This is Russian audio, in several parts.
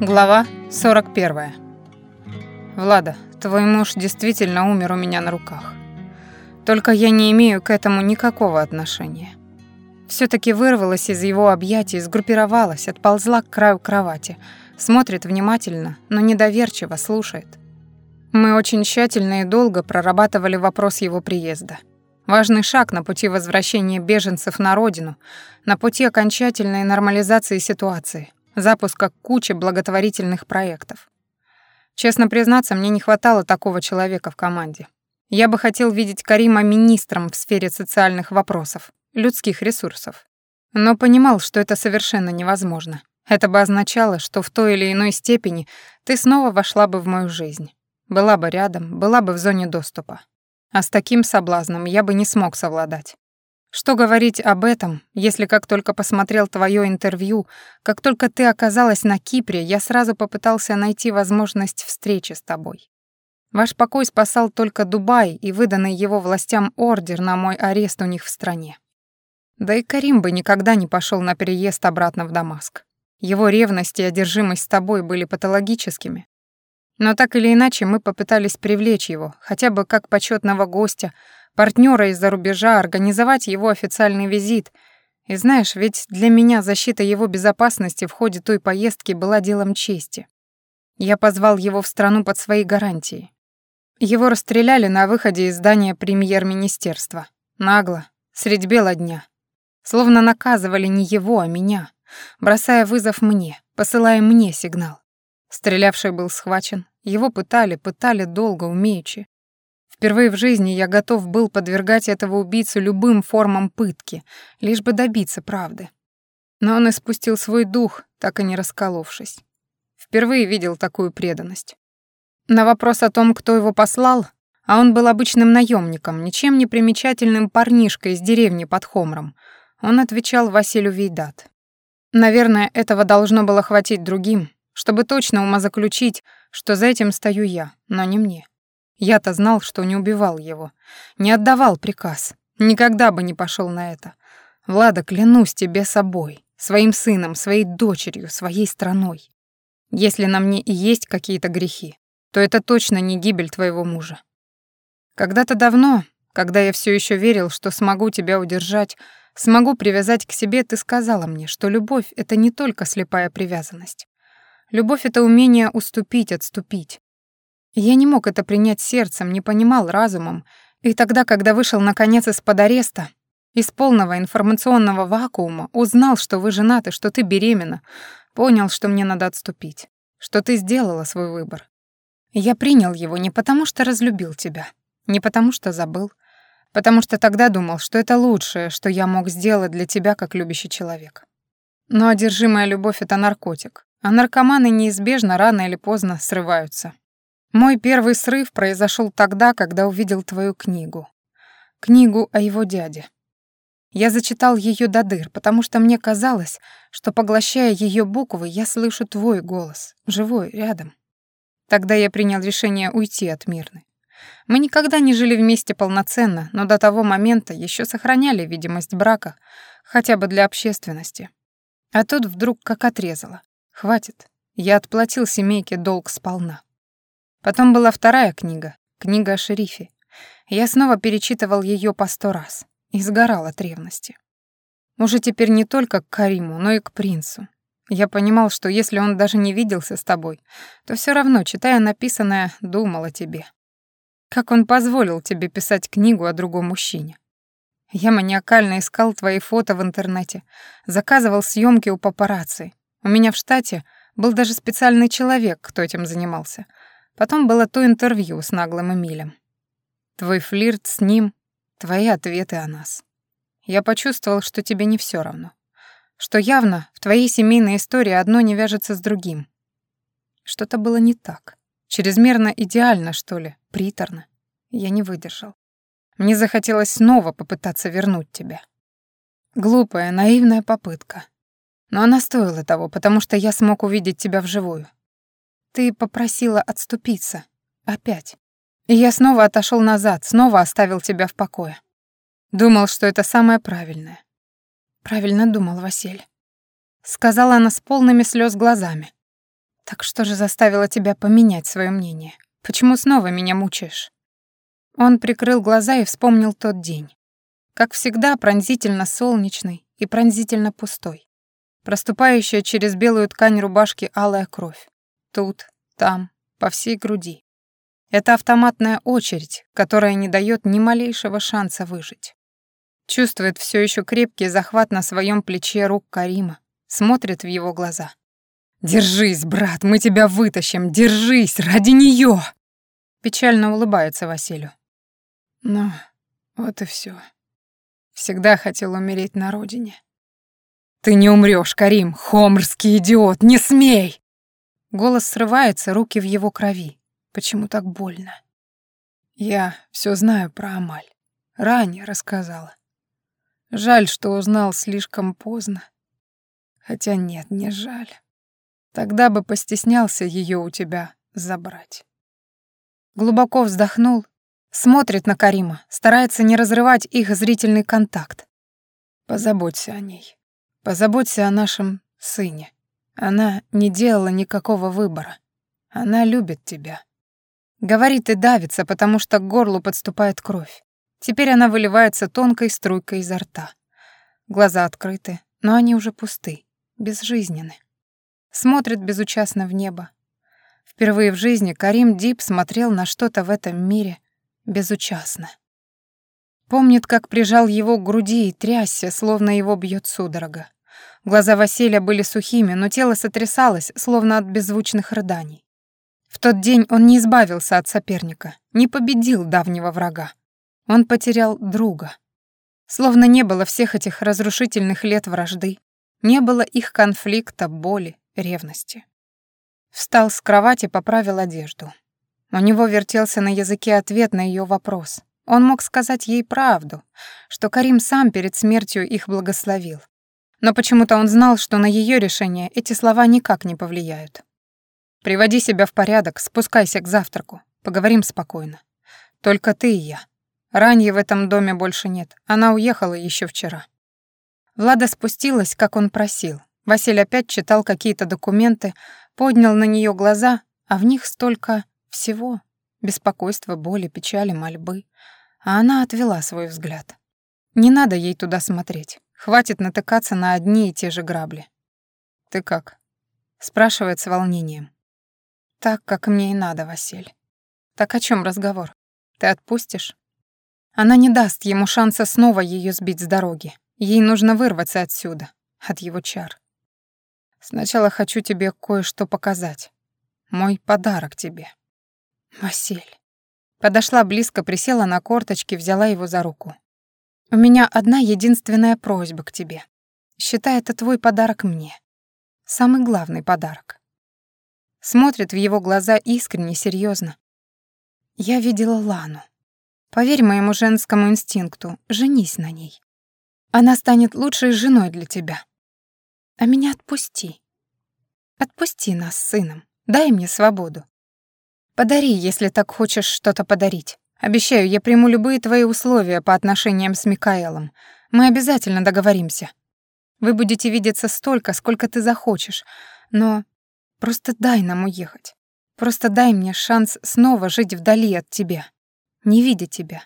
Глава 41. Влада, твой муж действительно умер у меня на руках. Только я не имею к этому никакого отношения. все таки вырвалась из его объятий, сгруппировалась, отползла к краю кровати, смотрит внимательно, но недоверчиво слушает. Мы очень тщательно и долго прорабатывали вопрос его приезда. Важный шаг на пути возвращения беженцев на родину, на пути окончательной нормализации ситуации запуска кучи благотворительных проектов. Честно признаться, мне не хватало такого человека в команде. Я бы хотел видеть Карима министром в сфере социальных вопросов, людских ресурсов. Но понимал, что это совершенно невозможно. Это бы означало, что в той или иной степени ты снова вошла бы в мою жизнь. Была бы рядом, была бы в зоне доступа. А с таким соблазном я бы не смог совладать. Что говорить об этом, если как только посмотрел твое интервью, как только ты оказалась на Кипре, я сразу попытался найти возможность встречи с тобой. Ваш покой спасал только Дубай и выданный его властям ордер на мой арест у них в стране. Да и Карим бы никогда не пошел на переезд обратно в Дамаск. Его ревность и одержимость с тобой были патологическими. Но так или иначе мы попытались привлечь его, хотя бы как почетного гостя, партнера из-за рубежа, организовать его официальный визит. И знаешь, ведь для меня защита его безопасности в ходе той поездки была делом чести. Я позвал его в страну под свои гарантии. Его расстреляли на выходе из здания премьер-министерства. Нагло, средь бела дня. Словно наказывали не его, а меня, бросая вызов мне, посылая мне сигнал. Стрелявший был схвачен, его пытали, пытали долго, умеючи. Впервые в жизни я готов был подвергать этого убийцу любым формам пытки, лишь бы добиться правды. Но он испустил свой дух, так и не расколовшись. Впервые видел такую преданность. На вопрос о том, кто его послал, а он был обычным наемником, ничем не примечательным парнишкой из деревни под Хомром, он отвечал Василию Вейдат. Наверное, этого должно было хватить другим, чтобы точно умозаключить, что за этим стою я, но не мне. Я-то знал, что не убивал его, не отдавал приказ, никогда бы не пошел на это. Влада, клянусь тебе собой, своим сыном, своей дочерью, своей страной. Если на мне и есть какие-то грехи, то это точно не гибель твоего мужа. Когда-то давно, когда я все еще верил, что смогу тебя удержать, смогу привязать к себе, ты сказала мне, что любовь — это не только слепая привязанность. Любовь — это умение уступить, отступить. Я не мог это принять сердцем, не понимал разумом, и тогда, когда вышел наконец из-под ареста, из полного информационного вакуума, узнал, что вы женаты, что ты беременна, понял, что мне надо отступить, что ты сделала свой выбор. Я принял его не потому, что разлюбил тебя, не потому, что забыл, потому что тогда думал, что это лучшее, что я мог сделать для тебя как любящий человек. Но одержимая любовь — это наркотик, а наркоманы неизбежно рано или поздно срываются. Мой первый срыв произошел тогда, когда увидел твою книгу. Книгу о его дяде. Я зачитал ее до дыр, потому что мне казалось, что, поглощая ее буквы, я слышу твой голос, живой, рядом. Тогда я принял решение уйти от Мирны. Мы никогда не жили вместе полноценно, но до того момента еще сохраняли видимость брака, хотя бы для общественности. А тут вдруг как отрезало. Хватит. Я отплатил семейке долг сполна. Потом была вторая книга, книга о шерифе. Я снова перечитывал ее по сто раз и сгорал от ревности. Уже теперь не только к Кариму, но и к принцу. Я понимал, что если он даже не виделся с тобой, то все равно, читая написанное, думал о тебе. Как он позволил тебе писать книгу о другом мужчине? Я маниакально искал твои фото в интернете, заказывал съемки у папарацци. У меня в штате был даже специальный человек, кто этим занимался — Потом было то интервью с наглым Эмилем. Твой флирт с ним, твои ответы о нас. Я почувствовал, что тебе не все равно. Что явно в твоей семейной истории одно не вяжется с другим. Что-то было не так. Чрезмерно идеально, что ли, приторно. Я не выдержал. Мне захотелось снова попытаться вернуть тебя. Глупая, наивная попытка. Но она стоила того, потому что я смог увидеть тебя вживую. Ты попросила отступиться. Опять. И я снова отошел назад, снова оставил тебя в покое. Думал, что это самое правильное. Правильно думал Василь. Сказала она с полными слез глазами. Так что же заставило тебя поменять свое мнение? Почему снова меня мучаешь? Он прикрыл глаза и вспомнил тот день. Как всегда, пронзительно солнечный и пронзительно пустой. Проступающая через белую ткань рубашки алая кровь. Тут, там, по всей груди. Это автоматная очередь, которая не дает ни малейшего шанса выжить. Чувствует все еще крепкий захват на своем плече рук Карима, смотрит в его глаза. «Держись, брат, мы тебя вытащим! Держись, ради нее!» Печально улыбается Василию. «Ну, вот и все. Всегда хотел умереть на родине». «Ты не умрешь, Карим, хомрский идиот, не смей!» Голос срывается, руки в его крови. Почему так больно? Я все знаю про Амаль. Ранее рассказала. Жаль, что узнал слишком поздно. Хотя нет, не жаль. Тогда бы постеснялся ее у тебя забрать. Глубоко вздохнул, смотрит на Карима, старается не разрывать их зрительный контакт. Позаботься о ней. Позаботься о нашем сыне. Она не делала никакого выбора. Она любит тебя. Говорит и давится, потому что к горлу подступает кровь. Теперь она выливается тонкой струйкой изо рта. Глаза открыты, но они уже пусты, безжизненны. Смотрит безучастно в небо. Впервые в жизни Карим Дип смотрел на что-то в этом мире безучастно. Помнит, как прижал его к груди и трясся, словно его бьет судорога. Глаза Василия были сухими, но тело сотрясалось, словно от беззвучных рыданий. В тот день он не избавился от соперника, не победил давнего врага. Он потерял друга. Словно не было всех этих разрушительных лет вражды, не было их конфликта, боли, ревности. Встал с кровати, поправил одежду. У него вертелся на языке ответ на ее вопрос. Он мог сказать ей правду, что Карим сам перед смертью их благословил. Но почему-то он знал, что на ее решение эти слова никак не повлияют. Приводи себя в порядок, спускайся к завтраку. Поговорим спокойно. Только ты и я. Ранье в этом доме больше нет. Она уехала еще вчера. Влада спустилась, как он просил. Василий опять читал какие-то документы, поднял на нее глаза, а в них столько всего. Беспокойства, боли, печали, мольбы. А она отвела свой взгляд. Не надо ей туда смотреть. Хватит натыкаться на одни и те же грабли. «Ты как?» — спрашивает с волнением. Так, как мне и надо, Василь. Так о чем разговор? Ты отпустишь? Она не даст ему шанса снова ее сбить с дороги. Ей нужно вырваться отсюда, от его чар. Сначала хочу тебе кое-что показать. Мой подарок тебе. Василь. Подошла близко, присела на корточки, взяла его за руку. У меня одна единственная просьба к тебе. Считай это твой подарок мне. Самый главный подарок смотрит в его глаза искренне, серьезно. Я видела Лану. Поверь моему женскому инстинкту, женись на ней. Она станет лучшей женой для тебя. А меня отпусти. Отпусти нас с сыном. Дай мне свободу. Подари, если так хочешь что-то подарить. Обещаю, я приму любые твои условия по отношениям с Микаэлом. Мы обязательно договоримся. Вы будете видеться столько, сколько ты захочешь, но Просто дай нам уехать. Просто дай мне шанс снова жить вдали от тебя, не видя тебя.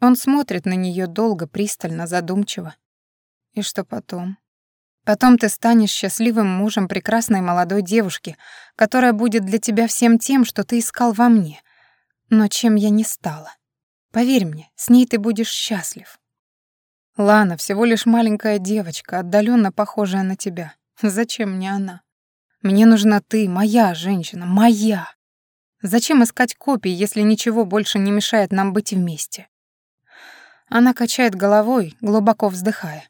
Он смотрит на нее долго, пристально, задумчиво. И что потом? Потом ты станешь счастливым мужем прекрасной молодой девушки, которая будет для тебя всем тем, что ты искал во мне, но чем я не стала. Поверь мне, с ней ты будешь счастлив. Лана всего лишь маленькая девочка, отдаленно похожая на тебя. Зачем мне она? Мне нужна ты, моя женщина, моя. Зачем искать копии, если ничего больше не мешает нам быть вместе? Она качает головой, глубоко вздыхая.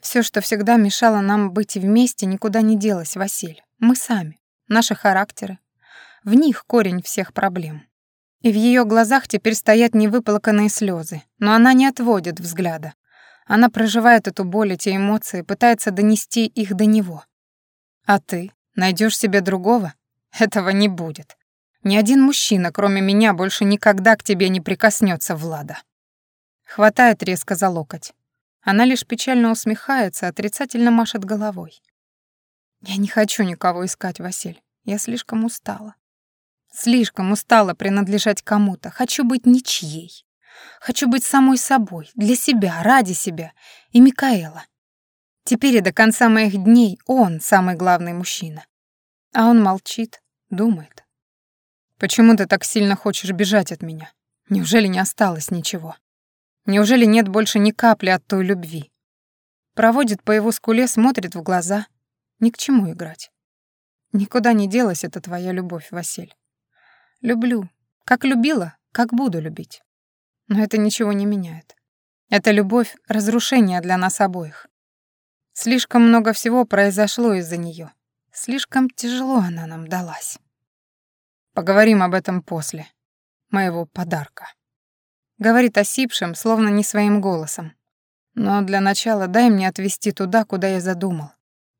Все, что всегда мешало нам быть вместе, никуда не делось, Василь. Мы сами, наши характеры. В них корень всех проблем. И в ее глазах теперь стоят невыплаканные слезы, но она не отводит взгляда. Она проживает эту боль, эти эмоции, пытается донести их до него. А ты? Найдешь себе другого? Этого не будет. Ни один мужчина, кроме меня, больше никогда к тебе не прикоснется, Влада. Хватает резко за локоть. Она лишь печально усмехается, отрицательно машет головой. Я не хочу никого искать, Василь. Я слишком устала. Слишком устала принадлежать кому-то. Хочу быть ничьей. Хочу быть самой собой, для себя, ради себя и Микаэла. Теперь и до конца моих дней он самый главный мужчина. А он молчит, думает. Почему ты так сильно хочешь бежать от меня? Неужели не осталось ничего? Неужели нет больше ни капли от той любви? Проводит по его скуле, смотрит в глаза. Ни к чему играть. Никуда не делась эта твоя любовь, Василь. Люблю. Как любила, как буду любить. Но это ничего не меняет. Эта любовь — разрушение для нас обоих. Слишком много всего произошло из-за нее. Слишком тяжело она нам далась. Поговорим об этом после моего подарка. Говорит осипшим, словно не своим голосом. Но для начала дай мне отвезти туда, куда я задумал.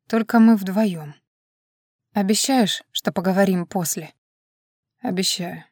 Только мы вдвоем. Обещаешь, что поговорим после? Обещаю.